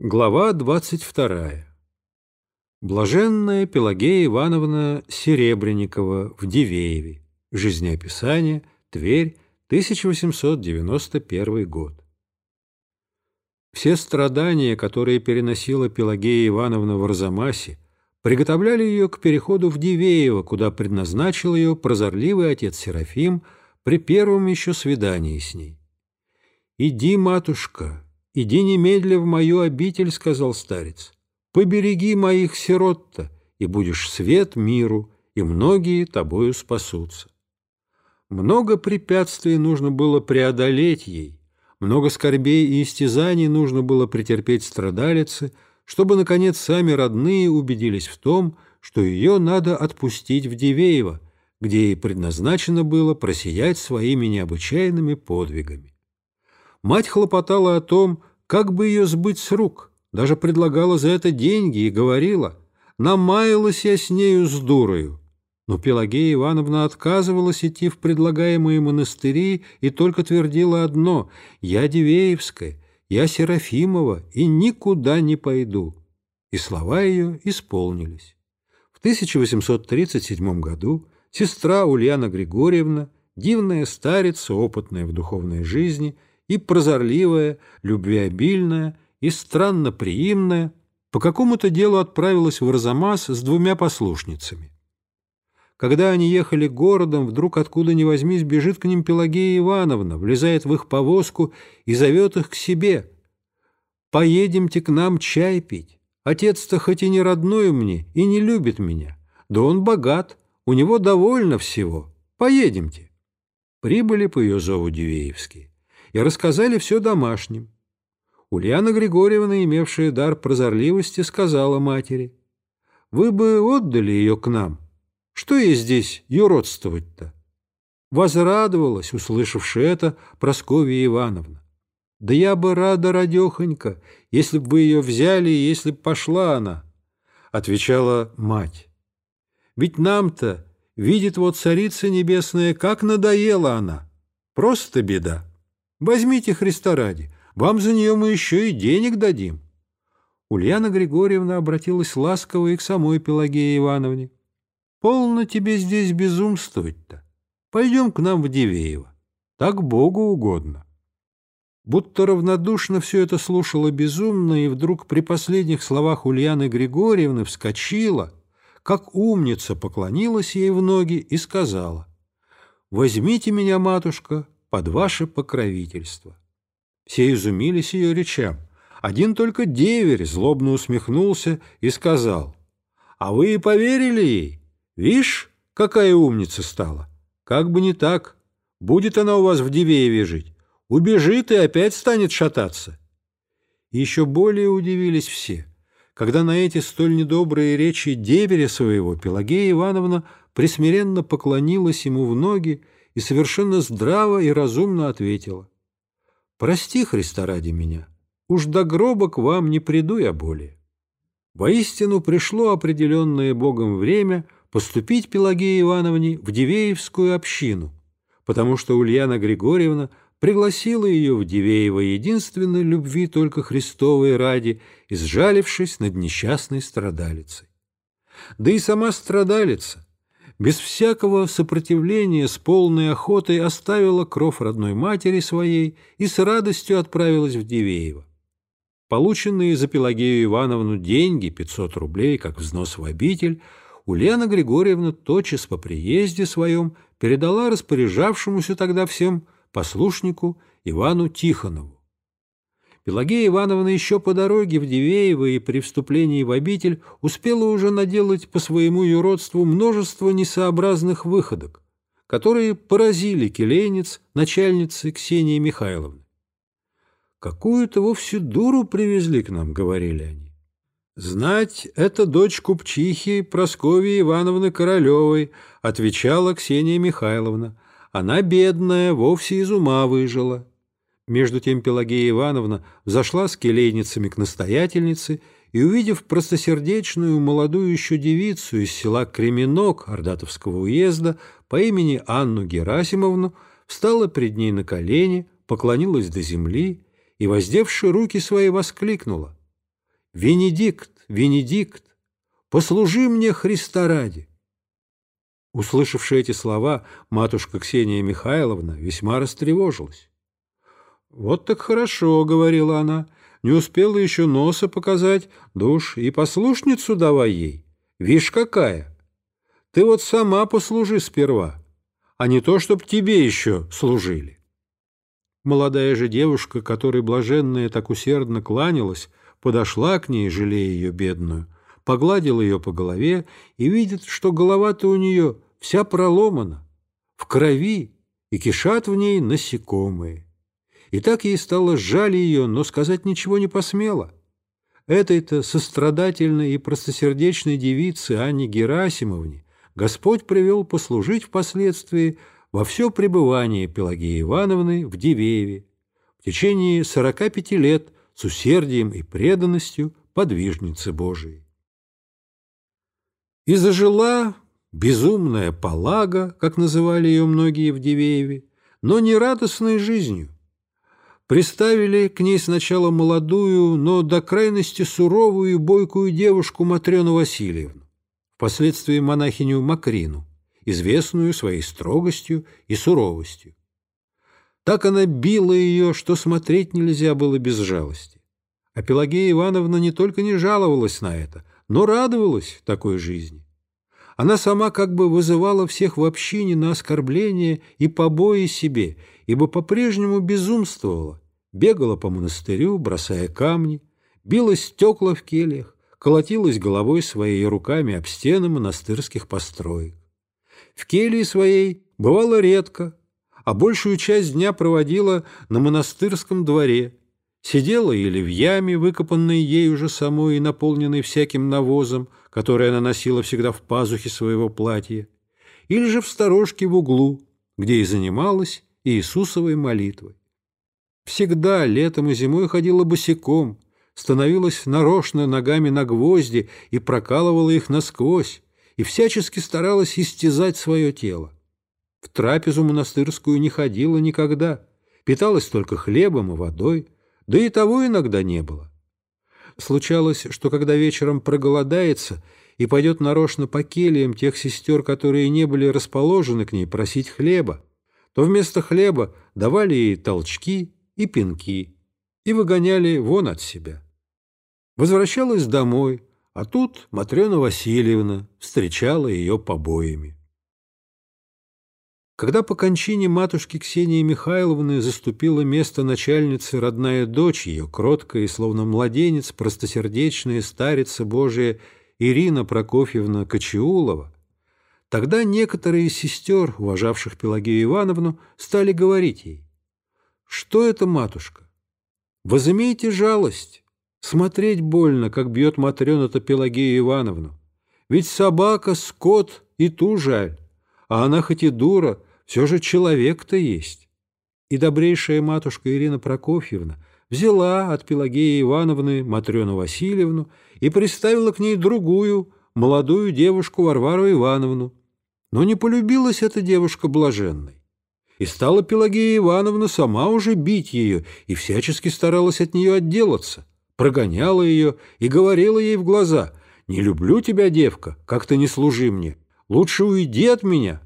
Глава 22. Блаженная Пелагея Ивановна Серебренникова в Дивееве. Жизнеописание. Тверь. 1891 год. Все страдания, которые переносила Пелагея Ивановна в Арзамасе, приготовляли ее к переходу в Дивеево, куда предназначил ее прозорливый отец Серафим при первом еще свидании с ней. «Иди, матушка, «Иди немедля в мою обитель», — сказал старец. «Побереги моих сирот-то, и будешь свет миру, и многие тобою спасутся». Много препятствий нужно было преодолеть ей, много скорбей и истязаний нужно было претерпеть страдалице, чтобы, наконец, сами родные убедились в том, что ее надо отпустить в Дивеево, где ей предназначено было просиять своими необычайными подвигами. Мать хлопотала о том, как бы ее сбыть с рук, даже предлагала за это деньги и говорила, намаялась я с нею с дурою. Но Пелагея Ивановна отказывалась идти в предлагаемые монастыри и только твердила одно «Я Дивеевская, я Серафимова и никуда не пойду». И слова ее исполнились. В 1837 году сестра Ульяна Григорьевна, дивная старица, опытная в духовной жизни – и прозорливая, любвеобильная, и странно приимная, по какому-то делу отправилась в Арзамас с двумя послушницами. Когда они ехали городом, вдруг откуда ни возьмись бежит к ним Пелагея Ивановна, влезает в их повозку и зовет их к себе. «Поедемте к нам чай пить. Отец-то хоть и не родной мне и не любит меня, да он богат, у него довольно всего. Поедемте». Прибыли по ее зову Дивеевские и рассказали все домашним. Ульяна Григорьевна, имевшая дар прозорливости, сказала матери, «Вы бы отдали ее к нам. Что ей здесь юродствовать-то?» Возрадовалась, услышавши это, Прасковья Ивановна. «Да я бы рада, радехонька, если бы вы ее взяли если б пошла она», — отвечала мать. «Ведь нам-то, видит вот Царица Небесная, как надоела она. Просто беда». Возьмите Христа ради, вам за нее мы еще и денег дадим. Ульяна Григорьевна обратилась ласково и к самой Пелагее Ивановне. «Полно тебе здесь безумствовать-то. Пойдем к нам в Дивеево. Так Богу угодно». Будто равнодушно все это слушала безумно, и вдруг при последних словах Ульяны Григорьевны вскочила, как умница поклонилась ей в ноги и сказала, «Возьмите меня, матушка, под ваше покровительство». Все изумились ее речам. Один только деверь злобно усмехнулся и сказал, «А вы и поверили ей? Вишь, какая умница стала! Как бы не так, будет она у вас в Дивееве жить, убежит и опять станет шататься». еще более удивились все, когда на эти столь недобрые речи деверя своего Пелагея Ивановна присмиренно поклонилась ему в ноги и совершенно здраво и разумно ответила. «Прости, Христа ради меня, уж до гроба к вам не приду я более». Воистину пришло определенное Богом время поступить Пелагее Ивановне в Дивеевскую общину, потому что Ульяна Григорьевна пригласила ее в Дивеево единственной любви только Христовой ради, изжалившись над несчастной страдалицей. Да и сама страдалица, без всякого сопротивления с полной охотой оставила кров родной матери своей и с радостью отправилась в Дивеево. Полученные за Пелагею Ивановну деньги, 500 рублей, как взнос в обитель, Ульяна Григорьевна тотчас по приезде своем передала распоряжавшемуся тогда всем послушнику Ивану Тихонову. Пелагея Ивановна еще по дороге в Дивеево и при вступлении в обитель успела уже наделать по своему юродству множество несообразных выходок, которые поразили келейниц начальницы Ксении Михайловны. «Какую-то вовсе дуру привезли к нам», — говорили они. «Знать, это дочь купчихи Прасковьи Ивановны Королевой», — отвечала Ксения Михайловна. «Она бедная, вовсе из ума выжила». Между тем Пелагея Ивановна взошла с келейницами к настоятельнице и, увидев простосердечную молодую еще девицу из села Кременок Ордатовского уезда по имени Анну Герасимовну, встала пред ней на колени, поклонилась до земли и, воздевши руки свои, воскликнула. «Венедикт, Венедикт, послужи мне Христа ради». Услышавши эти слова, матушка Ксения Михайловна весьма растревожилась. «Вот так хорошо», — говорила она, — «не успела еще носа показать, душ и послушницу давай ей. Вишь, какая! Ты вот сама послужи сперва, а не то, чтоб тебе еще служили». Молодая же девушка, которой блаженная так усердно кланялась, подошла к ней, жалея ее бедную, погладила ее по голове и видит, что голова-то у нее вся проломана, в крови и кишат в ней насекомые. И так ей стало жаль ее, но сказать ничего не посмела. Этой-то сострадательной и простосердечной девице Анне Герасимовне Господь привел послужить впоследствии во все пребывание Пелагеи Ивановны в Дивееве в течение 45 лет с усердием и преданностью подвижницы Божией. И зажила безумная полага, как называли ее многие в Дивееве, но не радостной жизнью. Приставили к ней сначала молодую, но до крайности суровую и бойкую девушку Матрёну Васильевну, впоследствии монахиню Макрину, известную своей строгостью и суровостью. Так она била ее, что смотреть нельзя было без жалости. А Пелагея Ивановна не только не жаловалась на это, но радовалась такой жизни. Она сама как бы вызывала всех в общине на оскорбление и побои себе, ибо по-прежнему безумствовала, бегала по монастырю, бросая камни, била стекла в кельях, колотилась головой своей руками об стены монастырских построек. В келье своей бывало редко, а большую часть дня проводила на монастырском дворе, сидела или в яме, выкопанной ей уже самой и наполненной всяким навозом, который она носила всегда в пазухе своего платья, или же в сторожке в углу, где и занималась Иисусовой молитвой. Всегда летом и зимой ходила босиком, становилась нарочно ногами на гвозди и прокалывала их насквозь, и всячески старалась истязать свое тело. В трапезу монастырскую не ходила никогда, питалась только хлебом и водой, да и того иногда не было. Случалось, что когда вечером проголодается и пойдет нарочно по кельям тех сестер, которые не были расположены к ней просить хлеба, то вместо хлеба давали ей толчки и пинки и выгоняли вон от себя. Возвращалась домой, а тут Матрена Васильевна встречала ее побоями. Когда по кончине матушки Ксении Михайловны заступила место начальницы родная дочь ее, кроткая и словно младенец, простосердечная старица Божия Ирина Прокофьевна Кочеулова, тогда некоторые из сестер, уважавших Пелагею Ивановну, стали говорить ей, «Что это, матушка? Возымейте жалость, смотреть больно, как бьет Матрена-то Пелагею Ивановну, ведь собака, скот и ту жаль, а она хоть и дура, все же человек-то есть. И добрейшая матушка Ирина Прокофьевна взяла от Пелагеи Ивановны Матрёну Васильевну и приставила к ней другую, молодую девушку Варвару Ивановну. Но не полюбилась эта девушка блаженной. И стала Пелагея Ивановна сама уже бить ее и всячески старалась от нее отделаться, прогоняла ее и говорила ей в глаза «Не люблю тебя, девка, как ты не служи мне, лучше уйди от меня».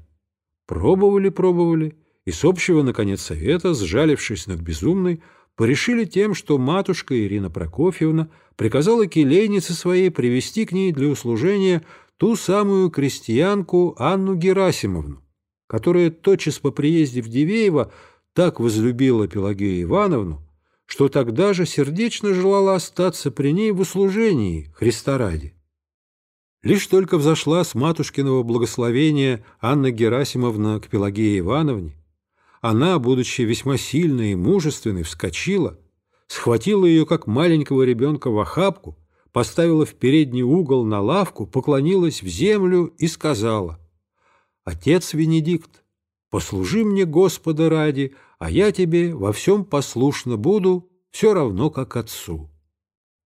Пробовали, пробовали, и с общего, наконец, совета, сжалившись над безумной, порешили тем, что матушка Ирина Прокофьевна приказала келейнице своей привести к ней для услужения ту самую крестьянку Анну Герасимовну, которая тотчас по приезде в Дивеево так возлюбила Пелагею Ивановну, что тогда же сердечно желала остаться при ней в услужении Христа ради. Лишь только взошла с матушкиного благословения Анна Герасимовна к Пелагее Ивановне, она, будучи весьма сильной и мужественной, вскочила, схватила ее, как маленького ребенка, в охапку, поставила в передний угол на лавку, поклонилась в землю и сказала, «Отец Венедикт, послужи мне Господа ради, а я тебе во всем послушно буду, все равно как отцу».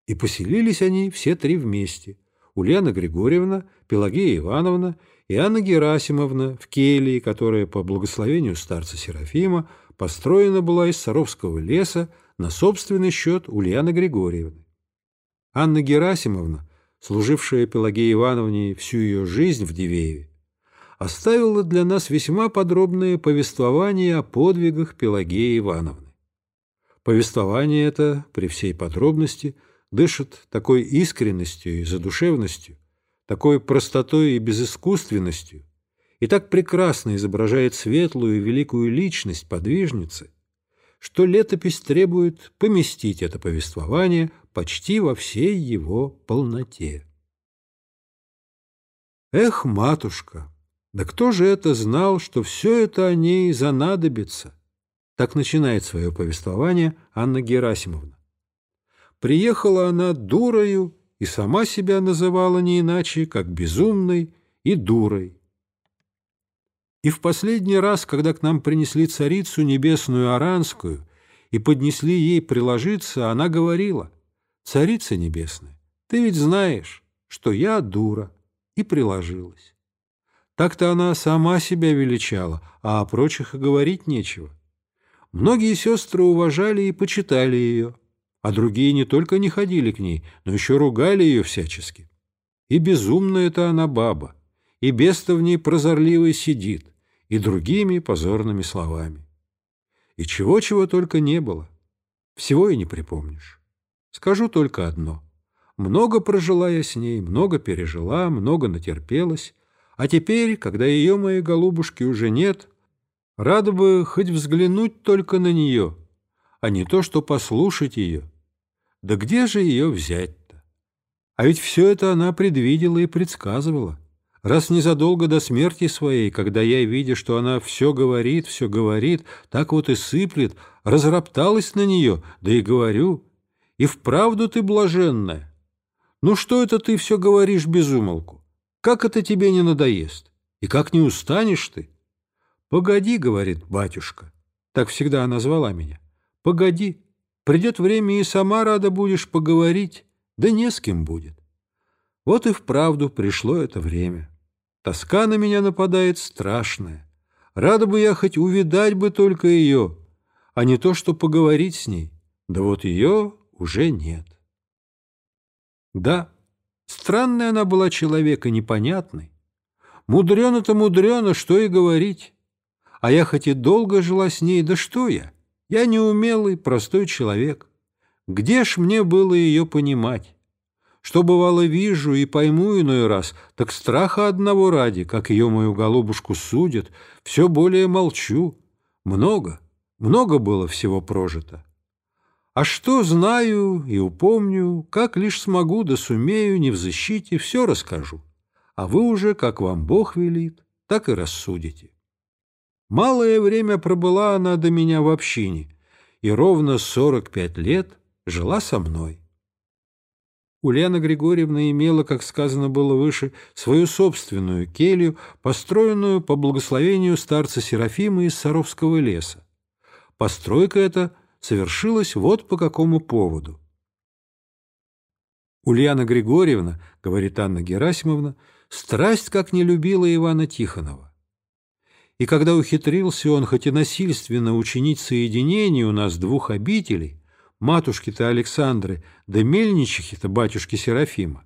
И поселились они все три вместе – Ульяна Григорьевна, Пелагея Ивановна и Анна Герасимовна в келье, которая по благословению старца Серафима построена была из Саровского леса на собственный счет Ульяны Григорьевны. Анна Герасимовна, служившая Пелагее Ивановне всю ее жизнь в Дивееве, оставила для нас весьма подробное повествование о подвигах Пелагеи Ивановны. Повествование это, при всей подробности, дышит такой искренностью и задушевностью, такой простотой и безыскусственностью, и так прекрасно изображает светлую и великую личность подвижницы, что летопись требует поместить это повествование почти во всей его полноте. Эх, матушка, да кто же это знал, что все это о ней занадобится? Так начинает свое повествование Анна Герасимовна. Приехала она дурою и сама себя называла не иначе, как безумной и дурой. И в последний раз, когда к нам принесли царицу небесную Аранскую и поднесли ей приложиться, она говорила, «Царица небесная, ты ведь знаешь, что я дура», и приложилась. Так-то она сама себя величала, а о прочих и говорить нечего. Многие сестры уважали и почитали ее, а другие не только не ходили к ней, но еще ругали ее всячески. И безумная это она баба, и беста в ней прозорливой сидит, и другими позорными словами. И чего-чего только не было. Всего и не припомнишь. Скажу только одно. Много прожила я с ней, много пережила, много натерпелась, а теперь, когда ее моей голубушки уже нет, рада бы хоть взглянуть только на нее, а не то, что послушать ее. Да где же ее взять-то? А ведь все это она предвидела и предсказывала. Раз незадолго до смерти своей, когда я, видя, что она все говорит, все говорит, так вот и сыплет, разропталась на нее, да и говорю, и вправду ты блаженная. Ну что это ты все говоришь без умолку? Как это тебе не надоест? И как не устанешь ты? Погоди, говорит батюшка. Так всегда она звала меня. Погоди, придет время и сама рада будешь поговорить, да не с кем будет. Вот и вправду пришло это время. Тоска на меня нападает страшная. Рада бы я хоть увидать бы только ее, а не то, что поговорить с ней. Да вот ее уже нет. Да, Странная она была человека, непонятный. Мудрено-то мудрено, что и говорить. А я хоть и долго жила с ней, да что я? Я неумелый, простой человек. Где ж мне было ее понимать? Что бывало вижу и пойму иной раз, так страха одного ради, как ее мою голубушку судят, все более молчу. Много, много было всего прожито. А что знаю и упомню, как лишь смогу да сумею, не в защите, все расскажу. А вы уже, как вам Бог велит, так и рассудите. Малое время пробыла она до меня в общине, и ровно сорок пять лет жила со мной. Ульяна Григорьевна имела, как сказано было выше, свою собственную келью, построенную по благословению старца Серафима из Саровского леса. Постройка эта – совершилось вот по какому поводу. Ульяна Григорьевна, говорит Анна Герасимовна, страсть как не любила Ивана Тихонова. И когда ухитрился он хоть и насильственно учинить соединение у нас двух обителей, матушки-то Александры да мельничихи-то батюшки Серафима,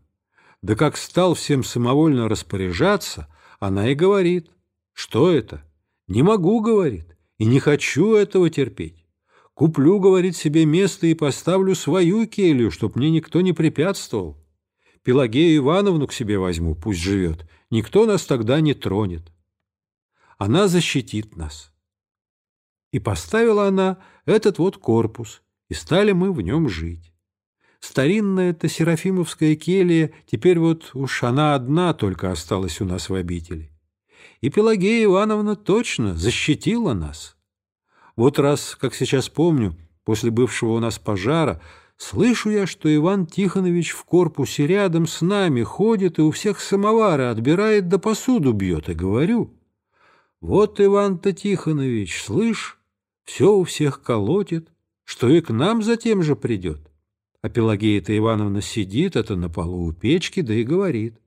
да как стал всем самовольно распоряжаться, она и говорит, что это? Не могу, говорит, и не хочу этого терпеть. Куплю, говорит, себе место и поставлю свою келью, чтоб мне никто не препятствовал. Пелагею Ивановну к себе возьму, пусть живет. Никто нас тогда не тронет. Она защитит нас. И поставила она этот вот корпус, и стали мы в нем жить. Старинная эта Серафимовская келья, теперь вот уж она одна только осталась у нас в обители. И Пелагея Ивановна точно защитила нас. Вот раз, как сейчас помню, после бывшего у нас пожара, слышу я, что Иван Тихонович в корпусе рядом с нами ходит и у всех самовары отбирает да посуду бьет, и говорю, вот Иван-то Тихонович, слышь, все у всех колотит, что и к нам затем же придет. А Пелагея-то Ивановна сидит, это на полу у печки, да и говорит.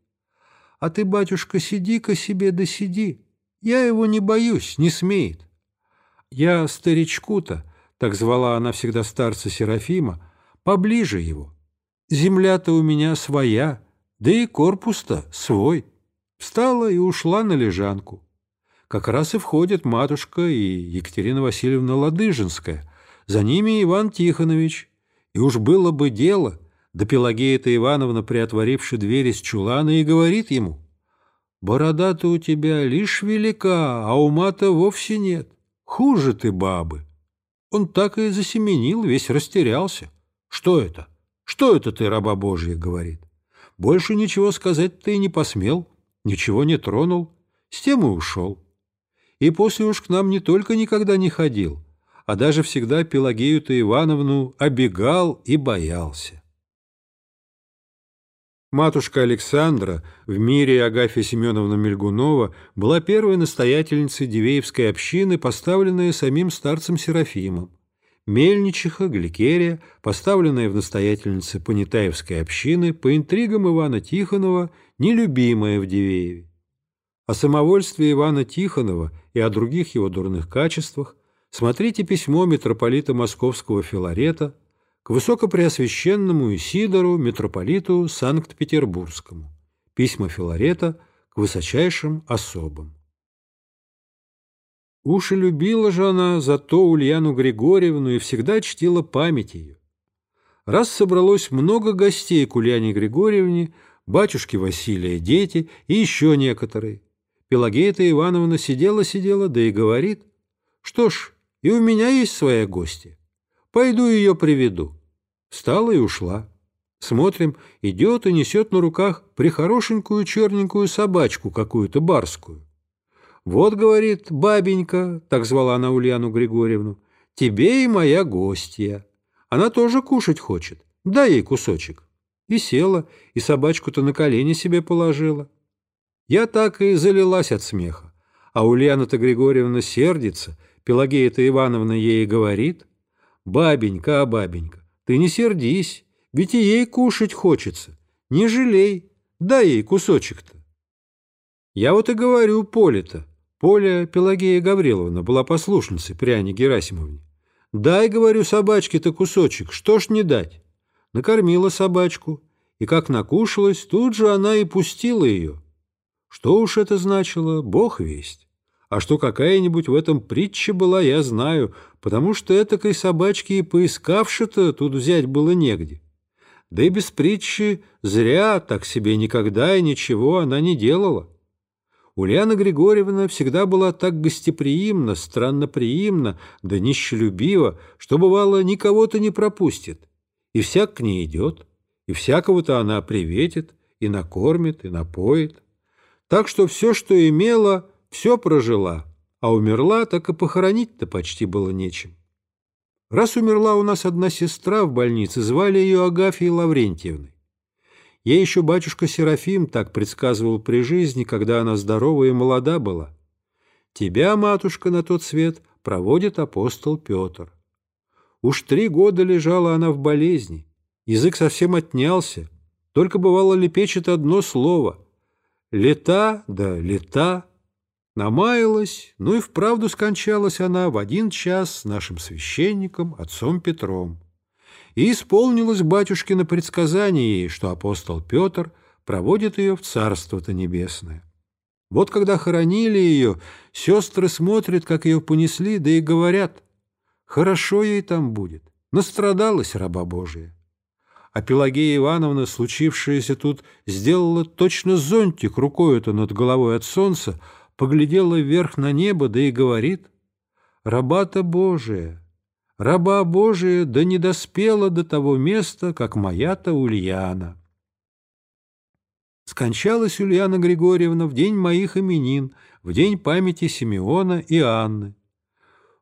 А ты, батюшка, сиди-ка себе да сиди. Я его не боюсь, не смеет. Я старичку-то, так звала она всегда старца Серафима, поближе его. Земля-то у меня своя, да и корпус-то свой. Встала и ушла на лежанку. Как раз и входят матушка и Екатерина Васильевна Ладыжинская, за ними Иван Тихонович. И уж было бы дело, да Пелагея-то Ивановна, приотворивши дверь из чулана, и говорит ему, «Борода-то у тебя лишь велика, а ума-то вовсе нет. Хуже ты бабы». Он так и засеменил, весь растерялся. «Что это? Что это ты, раба Божья?» — говорит. Больше ничего сказать ты не посмел, ничего не тронул, с тем и ушел. И после уж к нам не только никогда не ходил, а даже всегда Пелагею-то Ивановну обегал и боялся. Матушка Александра в мире Агафья Семеновна Мельгунова была первой настоятельницей Дивеевской общины, поставленная самим старцем Серафимом. Мельничиха Гликерия, поставленная в настоятельнице Понятаевской общины, по интригам Ивана Тихонова, нелюбимая в Дивееве. О самовольстве Ивана Тихонова и о других его дурных качествах смотрите письмо митрополита Московского Филарета к Высокопреосвященному Исидору, митрополиту Санкт-Петербургскому. Письма Филарета к высочайшим особам. Уж и любила же она зато Ульяну Григорьевну и всегда чтила память ее. Раз собралось много гостей к Ульяне Григорьевне, батюшки Василия, дети и еще некоторые. Пелагея-то Ивановна сидела-сидела, да и говорит, что ж, и у меня есть своя гостья. Пойду ее приведу. Встала и ушла. Смотрим, идет и несет на руках прихорошенькую черненькую собачку какую-то барскую. «Вот, — говорит, — бабенька, — так звала она Ульяну Григорьевну, — тебе и моя гостья. Она тоже кушать хочет, дай ей кусочек». И села, и собачку-то на колени себе положила. Я так и залилась от смеха. А Ульяна-то Григорьевна сердится, Пелагея-то Ивановна ей говорит, «Бабенька, а бабенька, ты не сердись, ведь и ей кушать хочется. Не жалей, дай ей кусочек-то». Я вот и говорю Поле-то, Поля Пелагея Гавриловна была послушницей Пряне Герасимовне. «Дай, — говорю, — собачке-то кусочек, что ж не дать?» Накормила собачку, и как накушалась, тут же она и пустила ее. Что уж это значило, бог весть. А что какая-нибудь в этом притча была, я знаю, потому что этакой собачки и поискавши-то тут взять было негде. Да и без притчи зря так себе никогда и ничего она не делала. Ульяна Григорьевна всегда была так гостеприимна, странноприимна, да нищелюбива, что, бывало, никого-то не пропустит. И всяк к ней идет, и всякого-то она приветит, и накормит, и напоит. Так что все, что имела, все прожила, а умерла, так и похоронить-то почти было нечем. Раз умерла у нас одна сестра в больнице, звали ее Агафьей Лаврентьевной. Ей еще батюшка Серафим так предсказывал при жизни, когда она здорова и молода была. Тебя, матушка, на тот свет проводит апостол Петр. Уж три года лежала она в болезни, язык совсем отнялся, только бывало лепечет одно слово — лета да лета. Намаялась, ну и вправду скончалась она в один час с нашим священником, отцом Петром и исполнилось батюшкино предсказание ей, что апостол Петр проводит ее в Царство-то Небесное. Вот когда хоронили ее, сестры смотрят, как ее понесли, да и говорят, хорошо ей там будет, настрадалась раба Божия. А Пелагея Ивановна, случившееся тут, сделала точно зонтик рукою-то над головой от солнца, поглядела вверх на небо, да и говорит, «Раба-то Божия, раба Божия да не доспела до того места, как моя-то Ульяна. Скончалась Ульяна Григорьевна в день моих именин, в день памяти Симеона и Анны.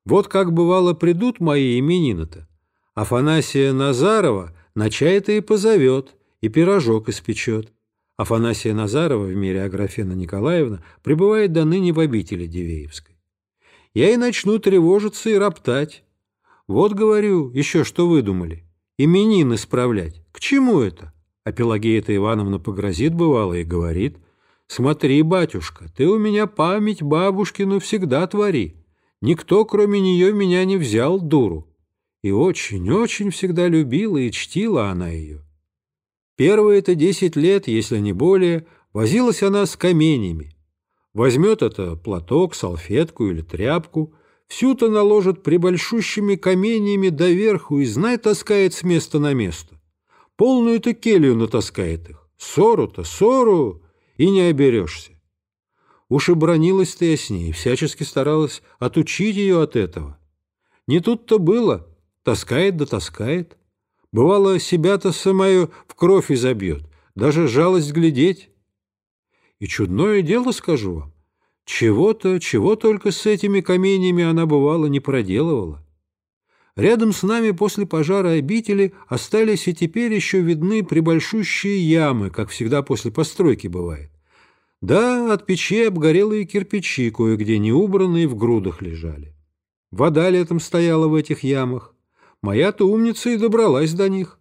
Вот как бывало придут мои именины-то. Афанасия Назарова на чай-то и позовет, и пирожок испечет. Афанасия Назарова в мире Аграфена Николаевна пребывает до ныне в обители Дивеевской. Я и начну тревожиться и роптать. Вот, говорю, еще что выдумали. Именин исправлять. К чему это? А Пелагея-то Ивановна погрозит, бывало, и говорит. Смотри, батюшка, ты у меня память бабушкину всегда твори. Никто, кроме нее, меня не взял, дуру. И очень-очень всегда любила и чтила она ее. Первые-то десять лет, если не более, возилась она с каменями. Возьмет это платок, салфетку или тряпку, всю-то наложит прибольшущими каменьями доверху и, знай, таскает с места на место. Полную-то келью натаскает их. Ссору-то, ссору, и не оберешься. Уж и бронилась-то я с ней, всячески старалась отучить ее от этого. Не тут-то было, таскает да таскает. Бывало, себя-то самое в кровь изобьет, даже жалость глядеть. И чудное дело, скажу вам, чего-то, чего только с этими каменьями она, бывало, не проделывала. Рядом с нами после пожара обители остались и теперь еще видны прибольшущие ямы, как всегда после постройки бывает. Да, от печи обгорелые кирпичи кое-где неубранные в грудах лежали. Вода летом стояла в этих ямах. Моя-то умница и добралась до них.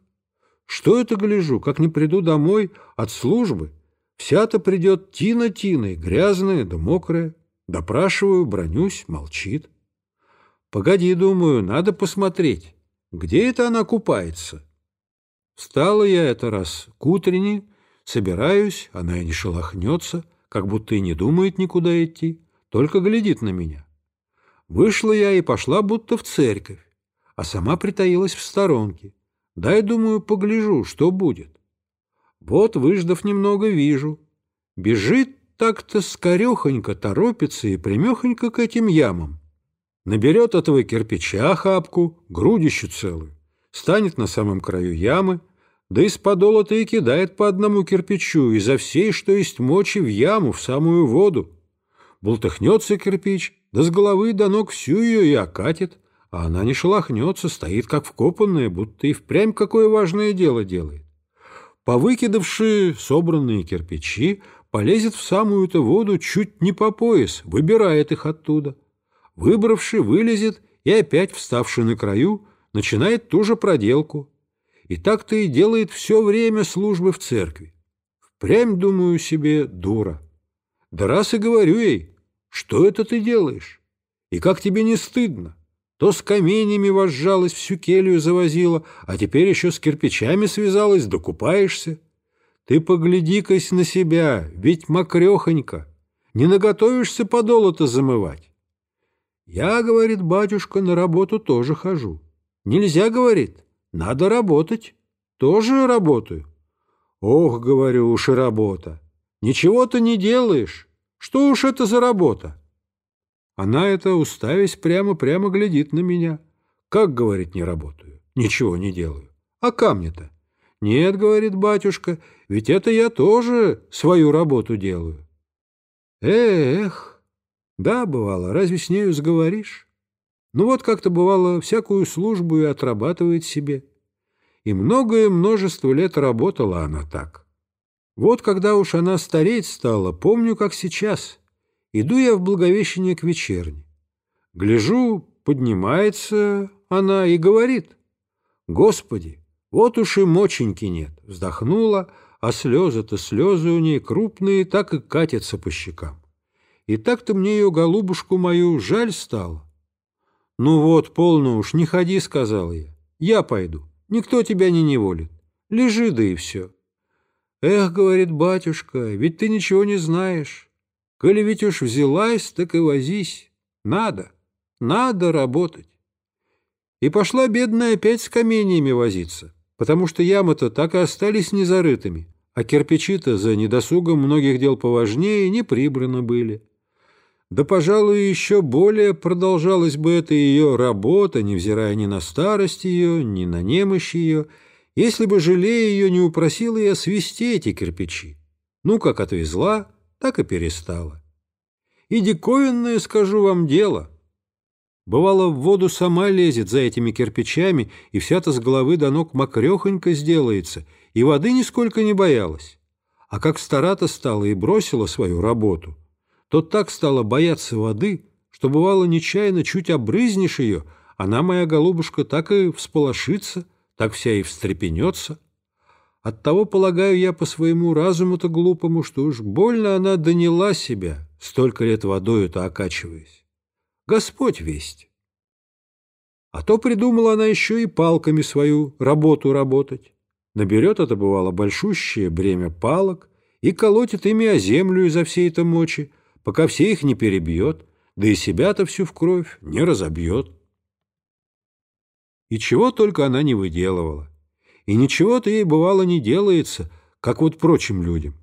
Что это гляжу, как не приду домой от службы? Вся-то придет Тина Тиной, грязная да мокрая. Допрашиваю, бронюсь, молчит. Погоди, думаю, надо посмотреть, где это она купается. Встала я это раз к утренне, собираюсь, она и не шелохнется, как будто и не думает никуда идти, только глядит на меня. Вышла я и пошла будто в церковь, а сама притаилась в сторонке. Дай, думаю, погляжу, что будет. Вот, выждав немного, вижу. Бежит так-то скорехонько, торопится и примехонько к этим ямам. Наберет этого кирпича хапку, грудищу целую, станет на самом краю ямы, да из подола-то и кидает по одному кирпичу изо всей, что есть мочи, в яму, в самую воду. Бултыхнется кирпич, да с головы до ног всю ее и окатит, а она не шелохнется, стоит как вкопанная, будто и впрямь какое важное дело делает. Повыкидавши собранные кирпичи, полезет в самую-то воду чуть не по пояс, выбирает их оттуда. Выбравши, вылезет и опять, вставший на краю, начинает ту же проделку. И так-то и делает все время службы в церкви. Впрямь, думаю себе, дура. Да раз и говорю ей, что это ты делаешь? И как тебе не стыдно? То с каменями возжалась, всю келью завозила, а теперь еще с кирпичами связалась, докупаешься. Ты погляди-кась на себя, ведь мокрехонько. Не наготовишься подолото замывать. Я, говорит батюшка, на работу тоже хожу. Нельзя, говорит, надо работать. Тоже работаю. Ох, говорю, уж и работа. Ничего ты не делаешь. Что уж это за работа? Она это, уставясь прямо-прямо, глядит на меня. Как, говорит, не работаю? Ничего не делаю. А камни-то? Нет, говорит батюшка, ведь это я тоже свою работу делаю. Эх, да, бывало, разве с нею сговоришь? Ну вот как-то бывало, всякую службу и отрабатывает себе. И многое множество лет работала она так. Вот когда уж она стареть стала, помню, как сейчас. Иду я в Благовещение к вечерне. Гляжу, поднимается она и говорит. «Господи, вот уж и моченьки нет!» Вздохнула, а слезы-то слезы у ней крупные, так и катятся по щекам. И так-то мне ее голубушку мою жаль стало. «Ну вот, полно уж, не ходи», — сказал я. «Я пойду. Никто тебя не неволит. Лежи, да и все». «Эх, — говорит батюшка, — ведь ты ничего не знаешь. Коли ведь уж взялась, так и возись. Надо, надо работать». И пошла бедная опять с каменьями возиться, потому что ямы-то так и остались незарытыми, а кирпичи-то за недосугом многих дел поважнее не прибраны были. Да, пожалуй, еще более продолжалась бы эта ее работа, невзирая ни на старость ее, ни на немощь ее, если бы, жалея ее, не упросила я свести эти кирпичи. Ну, как отвезла, так и перестала. И диковинное, скажу вам, дело. Бывало, в воду сама лезет за этими кирпичами, и вся-то с головы до ног мокрехонько сделается, и воды нисколько не боялась. А как стара-то стала и бросила свою работу — то так стала бояться воды, что бывало нечаянно чуть обрызнешь ее, она, моя голубушка, так и всполошится, так вся и встрепенется. Оттого, полагаю я по своему разуму-то глупому, что уж больно она доняла себя, столько лет водою-то окачиваясь. Господь весть. А то придумала она еще и палками свою работу работать. Наберет это, бывало, большущее бремя палок и колотит ими о землю изо всей этой мочи, пока все их не перебьет, да и себя-то всю в кровь не разобьет. И чего только она не выделывала. И ничего-то ей, бывало, не делается, как вот прочим людям.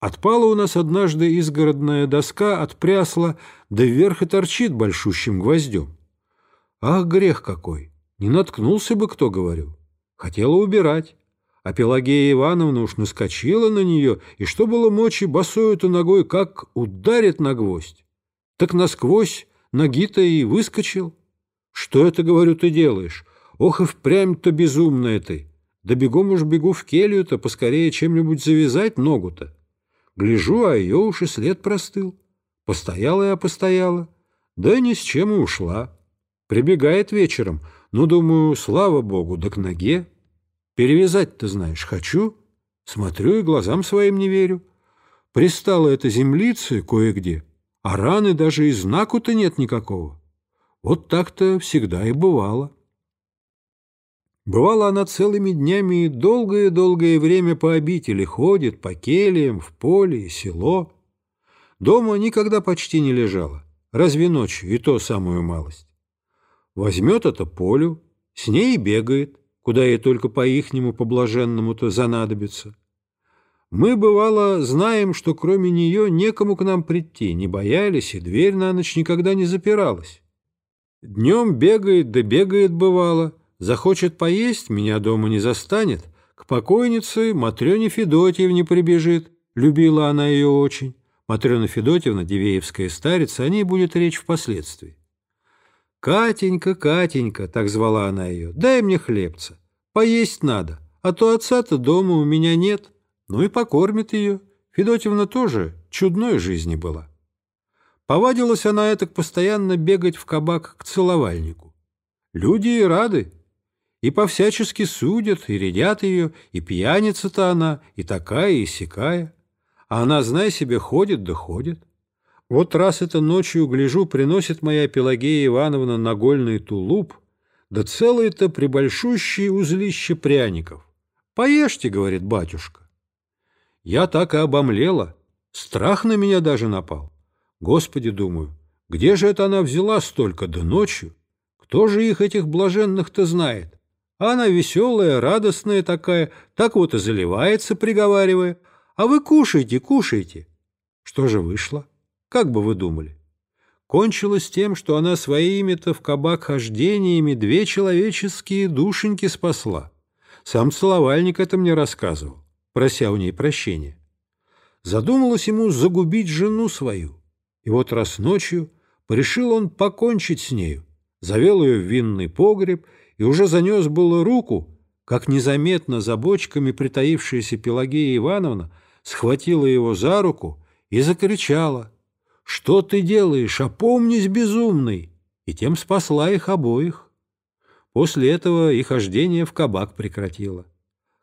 Отпала у нас однажды изгородная доска от прясла, да вверх и торчит большущим гвоздем. Ах, грех какой! Не наткнулся бы кто, говорю. Хотела убирать. А Пелагея Ивановна уж наскочила на нее, и что было мочи, босою-то ногой как ударит на гвоздь. Так насквозь ноги-то и выскочил. Что это, говорю, ты делаешь? Ох и впрямь-то безумная ты. Да бегом уж бегу в келью-то, поскорее чем-нибудь завязать ногу-то. Гляжу, а ее уж и след простыл. Постояла я, постояла, да ни с чем и ушла. Прибегает вечером, ну, думаю, слава богу, да к ноге. Перевязать-то, знаешь, хочу. Смотрю и глазам своим не верю. Пристала эта землица кое-где, а раны даже и знаку-то нет никакого. Вот так-то всегда и бывало. Бывало, она целыми днями и долгое-долгое время по обители ходит, по кельям, в поле село. Дома никогда почти не лежала, разве ночью, и то самую малость. Возьмет это полю, с ней и бегает, куда ей только по-ихнему, по-блаженному-то занадобится. Мы, бывало, знаем, что кроме нее некому к нам прийти, не боялись, и дверь на ночь никогда не запиралась. Днем бегает да бегает, бывало, Захочет поесть, меня дома не застанет. К покойнице Матрёне Федотьевне прибежит. Любила она ее очень. Матрёна Федотьевна, Дивеевская старица, о ней будет речь впоследствии. «Катенька, Катенька», — так звала она ее, — «дай мне хлебца. Поесть надо, а то отца-то дома у меня нет». Ну и покормит ее. Федотьевна тоже чудной жизни была. Повадилась она это постоянно бегать в кабак к целовальнику. Люди и рады, и повсячески судят, и рядят ее, и пьяница-то она, и такая, и сякая. А она, знай себе, ходит да ходит. Вот раз это ночью, гляжу, приносит моя Пелагея Ивановна нагольный тулуп, да целое-то прибольшущее узлище пряников. «Поешьте», — говорит батюшка. Я так и обомлела, страх на меня даже напал. Господи, думаю, где же это она взяла столько, да ночью? Кто же их, этих блаженных-то, знает? Она веселая, радостная такая, так вот и заливается, приговаривая. А вы кушайте, кушайте. Что же вышло? Как бы вы думали? Кончилось тем, что она своими-то в кабак хождениями две человеческие душеньки спасла. Сам целовальник это мне рассказывал, прося у ней прощения. Задумалось ему загубить жену свою. И вот раз ночью порешил он покончить с нею, завел ее в винный погреб и уже занес было руку, как незаметно за бочками притаившаяся Пелагея Ивановна схватила его за руку и закричала «Что ты делаешь? Опомнись, безумный!» и тем спасла их обоих. После этого и хождение в кабак прекратило.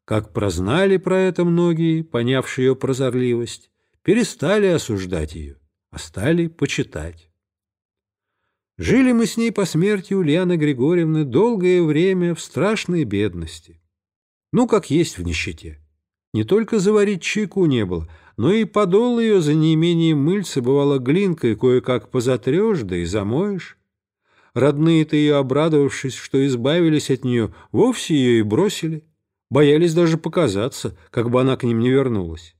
Как прознали про это многие, понявшие ее прозорливость, перестали осуждать ее, а стали почитать. Жили мы с ней по смерти Ульяны Григорьевны долгое время в страшной бедности. Ну, как есть в нищете. Не только заварить чайку не было, но и подол ее за неимением мыльца бывало глинкой кое-как позатрешь, да и замоешь. Родные-то ее, обрадовавшись, что избавились от нее, вовсе ее и бросили. Боялись даже показаться, как бы она к ним не вернулась.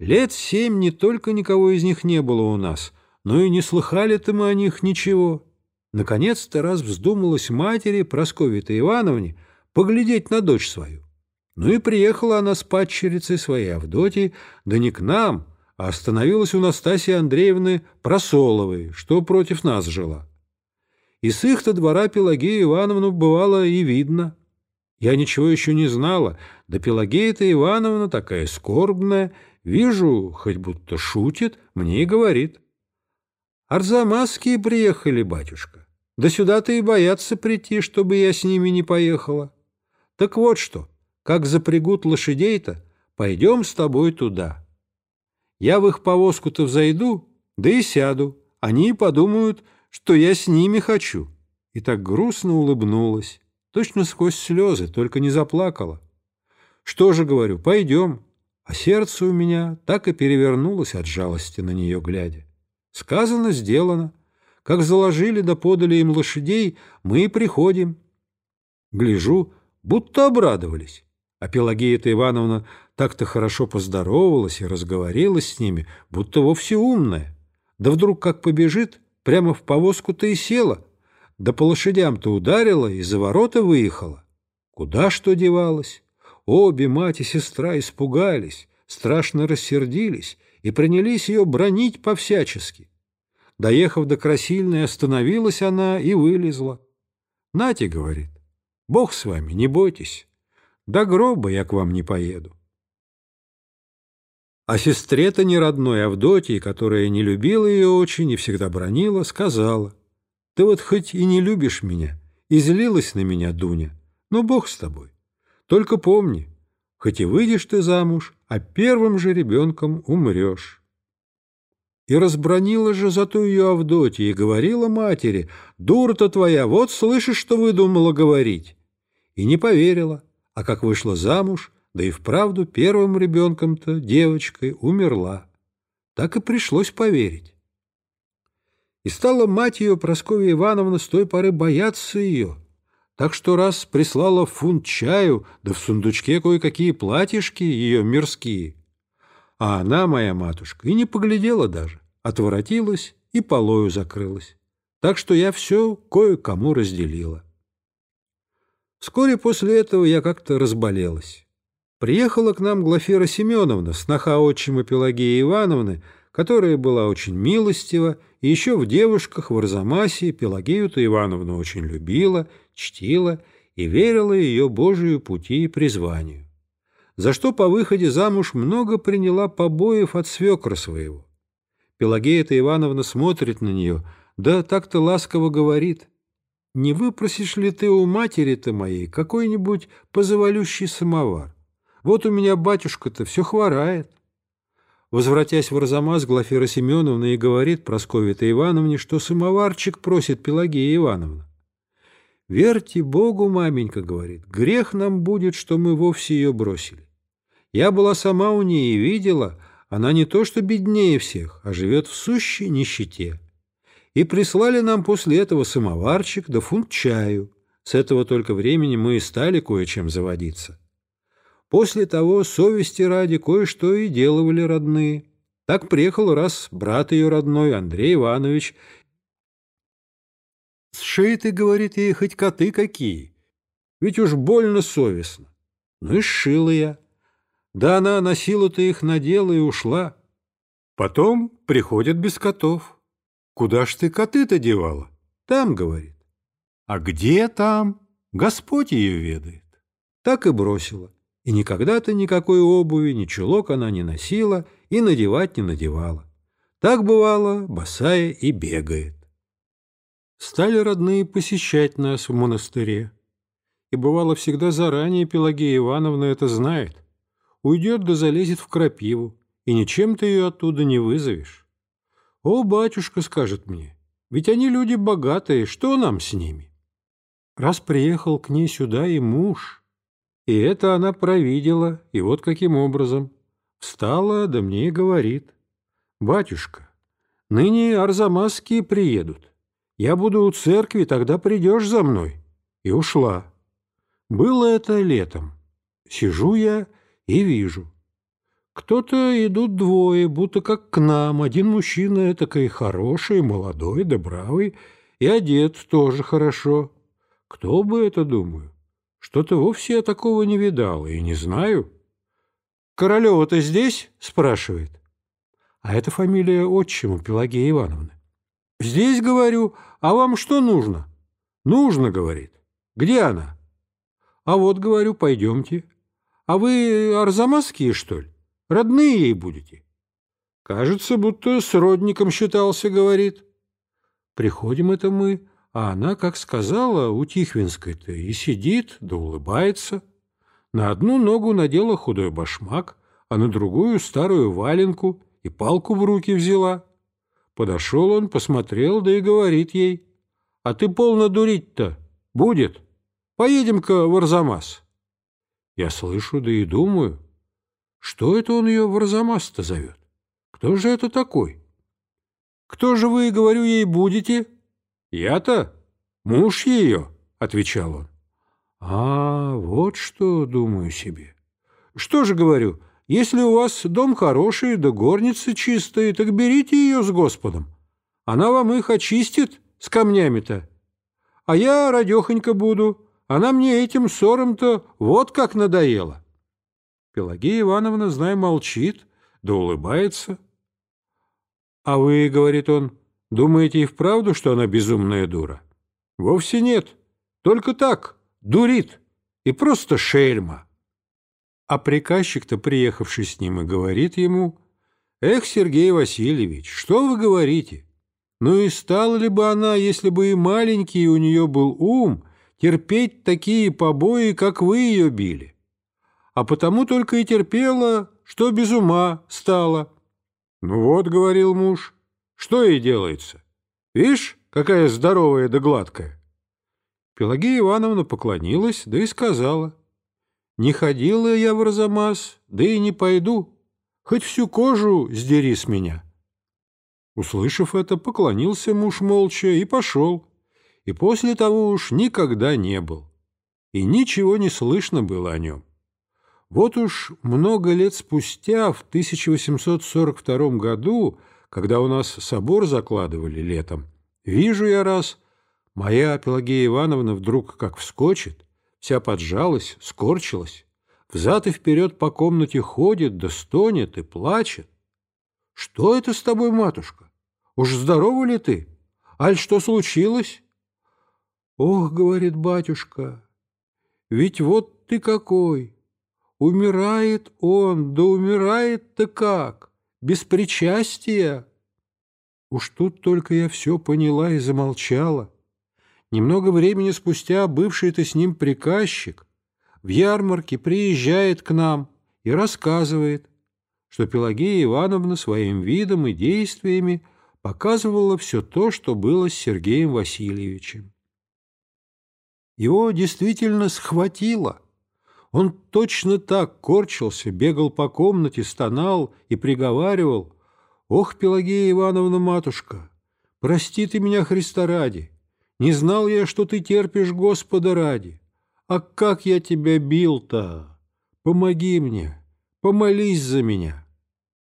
Лет семь не только никого из них не было у нас — ну и не слыхали-то мы о них ничего. Наконец-то раз вздумалась матери Прасковье-то Ивановне поглядеть на дочь свою. Ну и приехала она с падчерицей своей Авдотьей, да не к нам, а остановилась у Настасьи Андреевны Просоловой, что против нас жила. И с их-то двора Пелагею Ивановну бывало и видно. Я ничего еще не знала, да Пелагея-то Ивановна такая скорбная, вижу, хоть будто шутит, мне и говорит. Арзамасские приехали, батюшка. Да сюда-то и боятся прийти, чтобы я с ними не поехала. Так вот что, как запрягут лошадей-то, пойдем с тобой туда. Я в их повозку-то взойду, да и сяду. Они подумают, что я с ними хочу. И так грустно улыбнулась, точно сквозь слезы, только не заплакала. Что же, говорю, пойдем. А сердце у меня так и перевернулось от жалости на нее глядя. Сказано, сделано. Как заложили да подали им лошадей, мы и приходим. Гляжу, будто обрадовались. А Пелагея-то Ивановна так-то хорошо поздоровалась и разговорилась с ними, будто вовсе умная. Да вдруг как побежит, прямо в повозку-то и села, да по лошадям-то ударила и за ворота выехала. Куда что девалось? Обе мать и сестра испугались, страшно рассердились и принялись ее бронить по-всячески. Доехав до Красильной, остановилась она и вылезла. «Нате», — говорит, — «Бог с вами, не бойтесь, до гроба я к вам не поеду». А сестре-то не родной Авдотьи, которая не любила ее очень и всегда бронила, сказала, «Ты вот хоть и не любишь меня, и злилась на меня, Дуня, но Бог с тобой. Только помни, хоть и выйдешь ты замуж, а первым же ребенком умрешь». И разбронила же зато ее Авдотья и говорила матери, «Дура-то твоя, вот слышишь, что выдумала говорить». И не поверила, а как вышла замуж, да и вправду первым ребенком-то, девочкой, умерла. Так и пришлось поверить. И стала мать ее, Прасковья Ивановна, с той поры бояться ее, так что раз прислала фунт чаю, да в сундучке кое-какие платьишки ее мирские, а она, моя матушка, и не поглядела даже, отворотилась и полою закрылась. Так что я все кое-кому разделила. Вскоре после этого я как-то разболелась. Приехала к нам Глафира Семеновна, сноха отчима Пелагеи Ивановны, которая была очень милостива, и еще в девушках в Арзамасе Пелагею-то Ивановну очень любила, чтила и верила ее Божию пути и призванию за что по выходе замуж много приняла побоев от свекра своего. Пелагея-то Ивановна смотрит на нее, да так-то ласково говорит, «Не выпросишь ли ты у матери-то моей какой-нибудь позавалющий самовар? Вот у меня батюшка-то все хворает». Возвратясь в Арзамас, Глафира Семеновна и говорит Прасковье-то Ивановне, что самоварчик просит Пелагея Ивановна. «Верьте Богу, маменька, — говорит, — грех нам будет, что мы вовсе ее бросили. Я была сама у ней и видела, она не то что беднее всех, а живет в сущей нищете. И прислали нам после этого самоварчик да фунт чаю. С этого только времени мы и стали кое-чем заводиться. После того совести ради кое-что и делывали родные. Так приехал раз брат ее родной, Андрей Иванович, Сшей ты, говорит ей, хоть коты какие. Ведь уж больно совестно. Ну и сшила я. Да она на силу-то их надела и ушла. Потом приходят без котов. Куда ж ты коты-то девала? Там, говорит. А где там? Господь ее ведает. Так и бросила. И никогда-то никакой обуви, ни чулок она не носила и надевать не надевала. Так бывало, босая и бегает. Стали родные посещать нас в монастыре. И бывало всегда заранее Пелагея Ивановна это знает. Уйдет да залезет в крапиву, и ничем ты ее оттуда не вызовешь. «О, батюшка», — скажет мне, — «ведь они люди богатые, что нам с ними?» Раз приехал к ней сюда и муж, и это она провидела, и вот каким образом. Встала, да мне и говорит, «Батюшка, ныне арзамасские приедут, я буду у церкви, тогда придешь за мной. И ушла. Было это летом. Сижу я и вижу. Кто-то идут двое, будто как к нам. Один мужчина такой хороший, молодой, да бравый, и одет тоже хорошо. Кто бы это, думаю? Что-то вовсе я такого не видал и не знаю. «Королева-то здесь?» — спрашивает. А это фамилия отчима Пелагея Ивановны. «Здесь, говорю, а вам что нужно?» «Нужно», — говорит. «Где она?» «А вот, говорю, пойдемте. А вы арзамасские, что ли? Родные ей будете?» «Кажется, будто с родником считался», — говорит. Приходим это мы, а она, как сказала, у Тихвинской-то и сидит, да улыбается. На одну ногу надела худой башмак, а на другую старую валенку и палку в руки взяла. Подошел он, посмотрел, да и говорит ей. «А ты полно дурить-то. Будет. Поедем-ка в Арзамас». Я слышу, да и думаю, что это он ее в Арзамас-то зовет? Кто же это такой? Кто же вы, говорю ей, будете? Я-то муж ее, отвечал он. А, вот что, думаю себе. Что же, говорю, если у вас дом хороший, да горницы чистые, так берите ее с Господом. Она вам их очистит с камнями-то. А я радехонько буду, она мне этим ссором-то вот как надоела. Пелагея Ивановна, зная, молчит, да улыбается. «А вы, — говорит он, — думаете и вправду, что она безумная дура?» «Вовсе нет. Только так, дурит. И просто шельма». А приказчик-то, приехавший с ним, и говорит ему, «Эх, Сергей Васильевич, что вы говорите? Ну и стала ли бы она, если бы и маленький у нее был ум, терпеть такие побои, как вы ее били? А потому только и терпела, что без ума стала». «Ну вот», — говорил муж, — «что ей делается? Видишь, какая здоровая да гладкая». Пелагея Ивановна поклонилась, да и сказала — не ходила я в Арзамас, да и не пойду. Хоть всю кожу сдери с меня. Услышав это, поклонился муж молча и пошел. И после того уж никогда не был. И ничего не слышно было о нем. Вот уж много лет спустя, в 1842 году, когда у нас собор закладывали летом, вижу я раз, моя Пелагея Ивановна вдруг как вскочит, вся поджалась, скорчилась, взад и вперед по комнате ходит, да стонет и плачет. «Что это с тобой, матушка? Уж здорова ли ты? Аль что случилось?» «Ох, — говорит батюшка, — ведь вот ты какой! Умирает он, да умирает-то как? Без причастия!» Уж тут только я все поняла и замолчала. Немного времени спустя бывший-то с ним приказчик в ярмарке приезжает к нам и рассказывает, что Пелагея Ивановна своим видом и действиями показывала все то, что было с Сергеем Васильевичем. Его действительно схватило. Он точно так корчился, бегал по комнате, стонал и приговаривал, «Ох, Пелагея Ивановна, матушка, прости ты меня Христа ради, не знал я, что ты терпишь Господа ради. А как я тебя бил-то? Помоги мне, помолись за меня.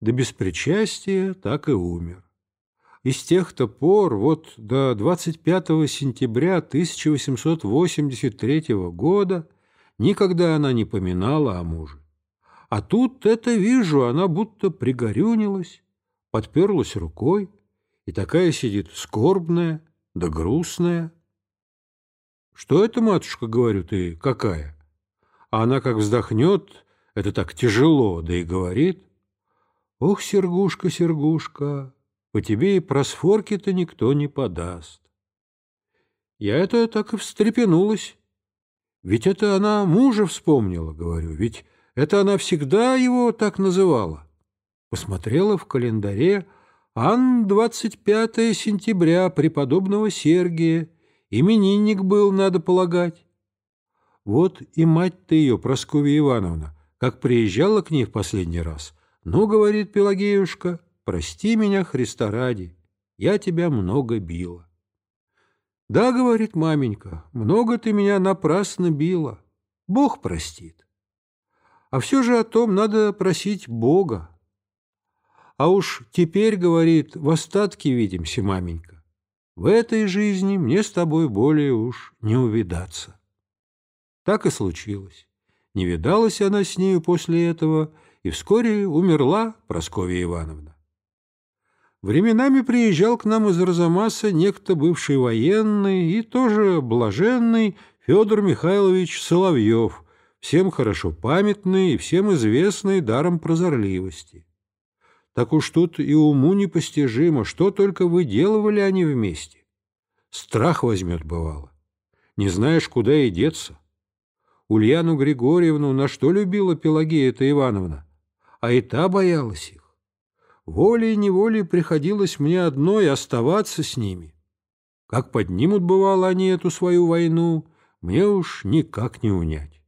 До беспричастия так и умер. И с тех-то пор, вот до 25 сентября 1883 года, никогда она не поминала о муже. А тут это вижу, она будто пригорюнилась, подперлась рукой, и такая сидит скорбная, да грустная. Что это, матушка, говорю, ты какая? А она как вздохнет, это так тяжело, да и говорит. Ох, Сергушка, Сергушка, по тебе и просфорки-то никто не подаст. Я это так и встрепенулась. Ведь это она мужа вспомнила, говорю, ведь это она всегда его так называла. Посмотрела в календаре, Ан 25 сентября преподобного Сергия, именинник был, надо полагать. Вот и мать-то ее, Прасковья Ивановна, как приезжала к ней в последний раз. Ну, говорит Пелагеюшка, прости меня, Христа ради, я тебя много била. Да, говорит маменька, много ты меня напрасно била, Бог простит. А все же о том надо просить Бога. А уж теперь, говорит, в остатке видимся, маменька. В этой жизни мне с тобой более уж не увидаться. Так и случилось. Не видалась она с нею после этого, и вскоре умерла Прасковья Ивановна. Временами приезжал к нам из Арзамаса некто бывший военный и тоже блаженный Федор Михайлович Соловьев, всем хорошо памятный и всем известный даром прозорливости так уж тут и уму непостижимо, что только выделывали они вместе. Страх возьмет, бывало. Не знаешь, куда и деться. Ульяну Григорьевну на что любила Пелагея-то Ивановна, а и та боялась их. Волей-неволей приходилось мне одной оставаться с ними. Как поднимут, бывало, они эту свою войну, мне уж никак не унять.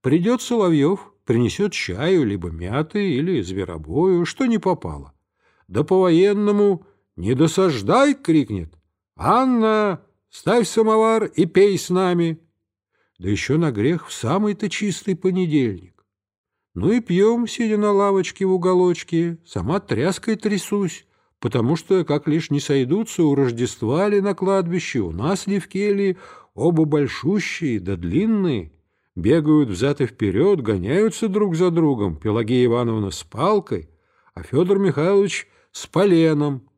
Придет Соловьев, принесет чаю, либо мяты, или зверобою, что не попало. Да по-военному «Не досаждай!» — крикнет. «Анна, ставь самовар и пей с нами!» Да еще на грех в самый-то чистый понедельник. Ну и пьем, сидя на лавочке в уголочке, сама тряской трясусь, потому что, как лишь не сойдутся у Рождества ли на кладбище, у нас ли в келье, оба большущие да длинные, бегают взад и вперед, гоняются друг за другом, Пелагея Ивановна с палкой, а Федор Михайлович с поленом.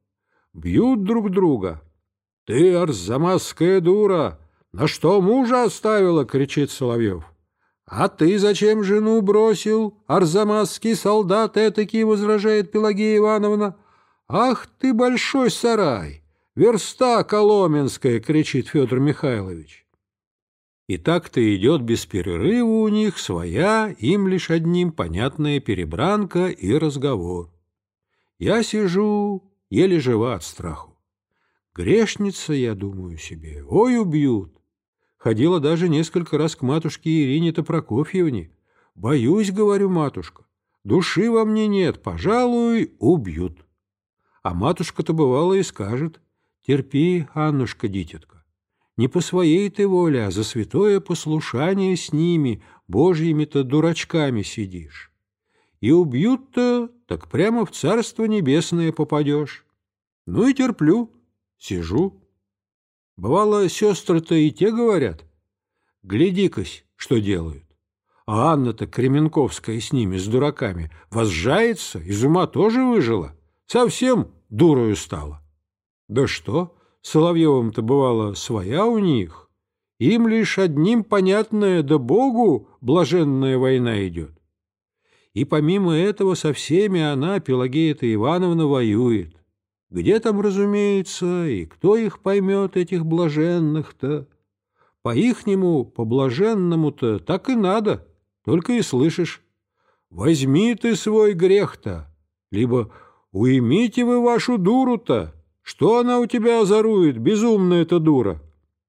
Бьют друг друга. «Ты, арзамасская дура! На что мужа оставила?» — кричит Соловьев. «А ты зачем жену бросил, арзамасский солдат этакий?» — возражает Пелагея Ивановна. «Ах ты, большой сарай! Верста Коломенская!» — кричит Федор Михайлович. И так-то идет без перерыва у них своя, им лишь одним понятная перебранка и разговор. Я сижу, еле жива от страху. Грешница, я думаю себе, ой, убьют. Ходила даже несколько раз к матушке Ирине-то Прокофьевне. Боюсь, говорю, матушка, души во мне нет, пожалуй, убьют. А матушка-то бывало и скажет, терпи, Аннушка, дитятка. Не по своей ты воле, а за святое послушание с ними, божьими-то дурачками сидишь. И убьют-то, так прямо в Царство Небесное попадешь. Ну и терплю, сижу. Бывало, сестры-то и те говорят. Гляди-кась, что делают. А Анна-то Кременковская с ними, с дураками, возжается, из ума тоже выжила. Совсем дурою стала. Да что? Соловьевым-то бывало своя у них. Им лишь одним понятное, да Богу блаженная война идет. И помимо этого со всеми она, Пелагея-то Ивановна, воюет. Где там, разумеется, и кто их поймет, этих блаженных-то? По-ихнему, по-блаженному-то так и надо, только и слышишь. Возьми ты свой грех-то, либо уймите вы вашу дуру-то, что она у тебя озорует, безумная эта дура?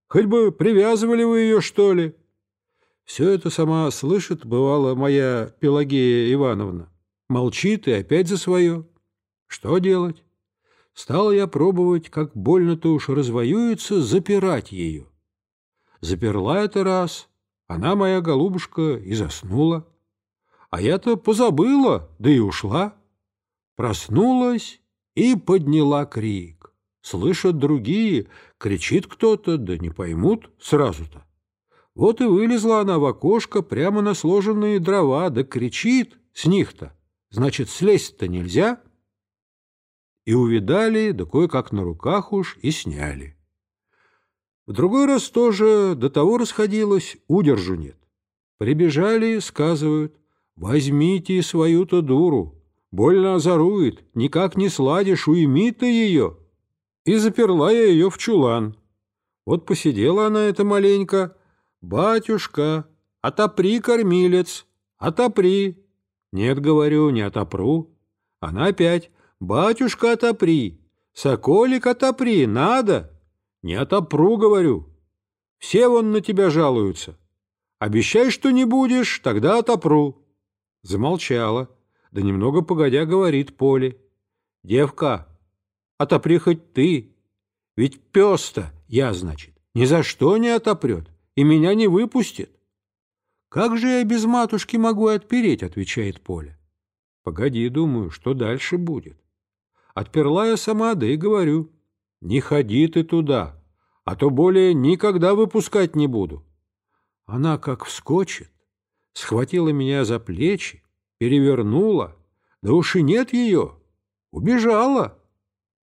Хоть бы привязывали вы ее, что ли?» Все это сама слышит, бывала моя Пелагея Ивановна. Молчит и опять за свое. Что делать? Стал я пробовать, как больно-то уж развоюется, запирать ее. Заперла это раз, она, моя голубушка, и заснула. А я-то позабыла, да и ушла. Проснулась и подняла крик. Слышат другие, кричит кто-то, да не поймут сразу-то. Вот и вылезла она в окошко прямо на сложенные дрова, да кричит с них-то. Значит, слезть-то нельзя. И увидали, да кое-как на руках уж и сняли. В другой раз тоже до того расходилось, удержу нет. Прибежали, сказывают, возьмите свою-то дуру, больно озорует, никак не сладишь, уйми ты ее и заперла я ее в чулан. Вот посидела она это маленько. «Батюшка, отопри, кормилец, отопри!» «Нет, говорю, не отопру». Она опять «Батюшка, отопри! Соколик, отопри! Надо!» «Не отопру, говорю. Все вон на тебя жалуются. Обещай, что не будешь, тогда отопру». Замолчала, да немного погодя говорит Поле. «Девка, Отопри хоть ты. Ведь пес-то я, значит, ни за что не отопрет и меня не выпустит. Как же я без матушки могу отпереть, отвечает Поля. Погоди, думаю, что дальше будет. Отперла я сама, да и говорю, не ходи ты туда, а то более никогда выпускать не буду. Она как вскочит, схватила меня за плечи, перевернула, да уж и нет ее, убежала.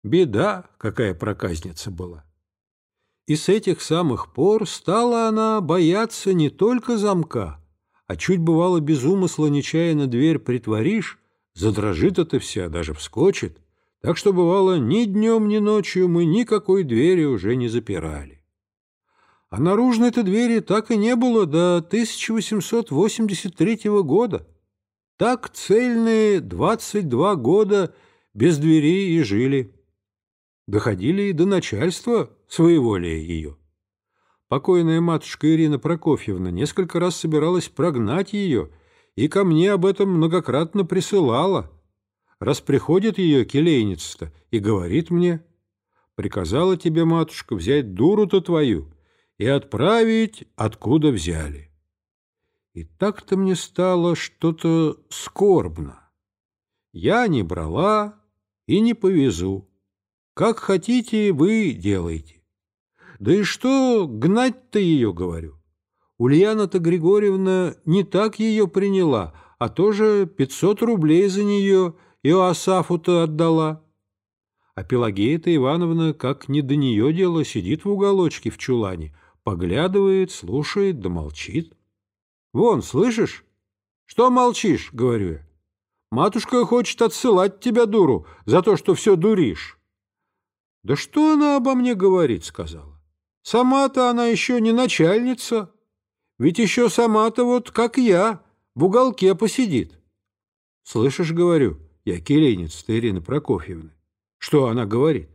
Беда, какая проказница была. И с этих самых пор стала она бояться не только замка, а чуть бывало без умысла нечаянно дверь притворишь, задрожит это вся, даже вскочит, так что бывало ни днем, ни ночью мы никакой двери уже не запирали. А наружной-то двери так и не было до 1883 года. Так цельные 22 года без двери и жили доходили и до начальства своеволия ее. покойная матушка Ирина Прокофьевна несколько раз собиралась прогнать ее и ко мне об этом многократно присылала. Раз приходит ее келейница-то и говорит мне, приказала тебе, матушка, взять дуру-то твою и отправить, откуда взяли. И так-то мне стало что-то скорбно. Я не брала и не повезу. Как хотите, вы делайте. Да и что гнать-то ее, говорю. Ульяна-то Григорьевна не так ее приняла, а тоже пятьсот рублей за нее Иоасафу-то отдала. А Пелагея-то Ивановна, как не до нее дело, сидит в уголочке в чулане, поглядывает, слушает да молчит. Вон, слышишь? Что молчишь, говорю я. Матушка хочет отсылать тебя, дуру, за то, что все дуришь. Да что она обо мне говорит, сказала. Сама-то она еще не начальница. Ведь еще сама-то вот, как я, в уголке посидит. Слышишь, говорю, я келейница Ирины Прокофьевны. Что она говорит?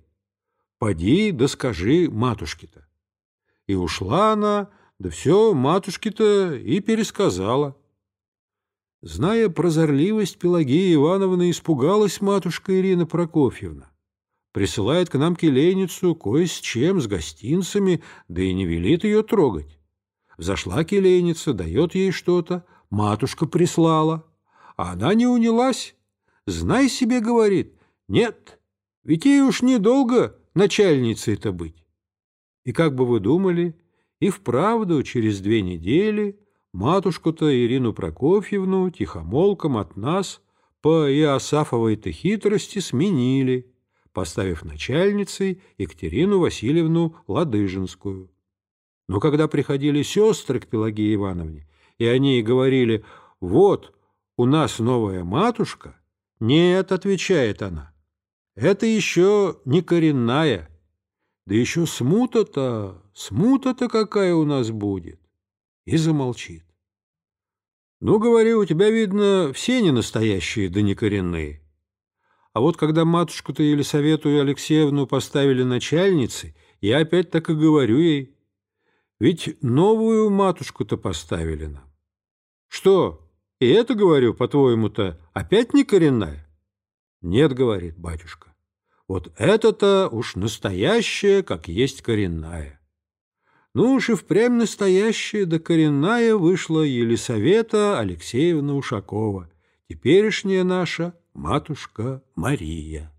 Поди да скажи матушке-то. И ушла она, да все матушке-то и пересказала. Зная прозорливость Пелагеи Ивановны, испугалась матушка Ирина Прокофьевна. Присылает к нам келейницу кое с чем, с гостинцами, да и не велит ее трогать. Зашла келейница, дает ей что-то, матушка прислала. А она не унялась. Знай себе, говорит, нет, ведь ей уж недолго начальницей-то быть. И как бы вы думали, и вправду через две недели матушку-то Ирину Прокофьевну тихомолком от нас по Иосафовой-то хитрости сменили, поставив начальницей Екатерину Васильевну Ладыжинскую. Но когда приходили сестры к Пелагее Ивановне, и они ей говорили «Вот, у нас новая матушка», «Нет», — отвечает она, это еще не коренная. Да еще смута-то, смута-то какая у нас будет. И замолчит. Ну, говорю, у тебя, видно, все не настоящие, да не коренные. А вот когда матушку-то Елисавету Алексеевну поставили начальницей, я опять так и говорю ей. Ведь новую матушку-то поставили нам. Что, и это, говорю, по-твоему-то, опять не коренная? Нет, говорит батюшка. Вот это-то уж настоящее, как есть коренная. Ну уж и впрямь настоящая да коренная вышла Елисавета Алексеевна Ушакова, теперешняя наша матушка Мария.